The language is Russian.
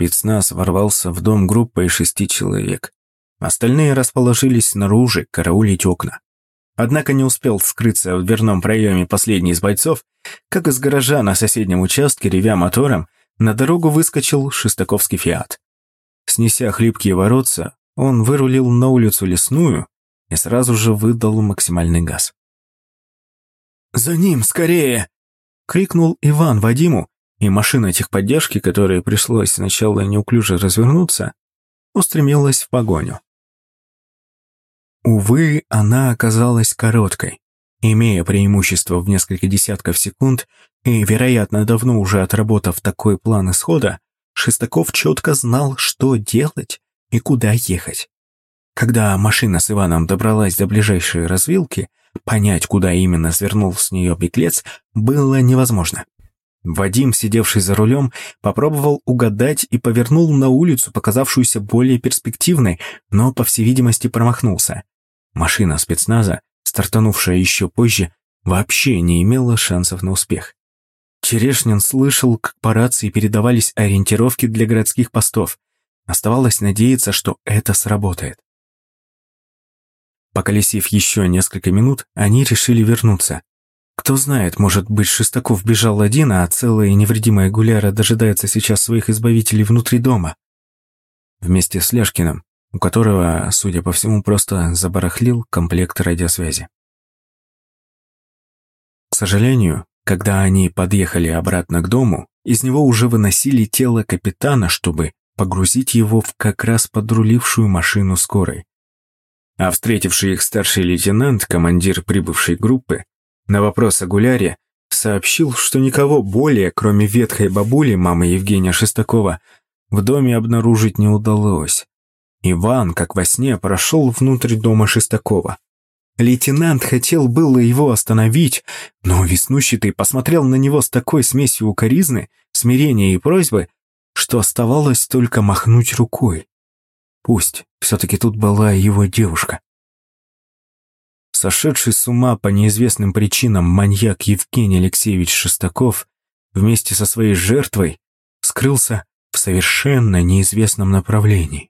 спецназ ворвался в дом группой шести человек. Остальные расположились снаружи, караулить окна. Однако не успел скрыться в дверном проеме последний из бойцов, как из гаража на соседнем участке, ревя мотором, на дорогу выскочил шестаковский «Фиат». Снеся хлипкие воротца, он вырулил на улицу лесную и сразу же выдал максимальный газ. «За ним, скорее!» — крикнул Иван Вадиму, и машина техподдержки, которой пришлось сначала неуклюже развернуться, устремилась в погоню. Увы, она оказалась короткой. Имея преимущество в несколько десятков секунд и, вероятно, давно уже отработав такой план исхода, Шестаков четко знал, что делать и куда ехать. Когда машина с Иваном добралась до ближайшей развилки, понять, куда именно свернул с нее беглец, было невозможно. Вадим, сидевший за рулем, попробовал угадать и повернул на улицу, показавшуюся более перспективной, но, по всей видимости, промахнулся. Машина спецназа, стартанувшая еще позже, вообще не имела шансов на успех. Черешнин слышал, как по рации передавались ориентировки для городских постов. Оставалось надеяться, что это сработает. Поколесив еще несколько минут, они решили вернуться. Кто знает, может быть, Шестаков бежал один, а целая и невредимая Гуляра дожидается сейчас своих избавителей внутри дома. Вместе с Ляшкиным, у которого, судя по всему, просто забарахлил комплект радиосвязи. К сожалению, когда они подъехали обратно к дому, из него уже выносили тело капитана, чтобы погрузить его в как раз подрулившую машину скорой. А встретивший их старший лейтенант, командир прибывшей группы, на вопрос о Гуляре сообщил, что никого более, кроме ветхой бабули, мамы Евгения Шестакова, в доме обнаружить не удалось. Иван, как во сне, прошел внутрь дома Шестакова. Лейтенант хотел было его остановить, но веснущатый посмотрел на него с такой смесью укоризны, смирения и просьбы, что оставалось только махнуть рукой. Пусть все-таки тут была его девушка. Сошедший с ума по неизвестным причинам маньяк Евгений Алексеевич Шестаков вместе со своей жертвой скрылся в совершенно неизвестном направлении.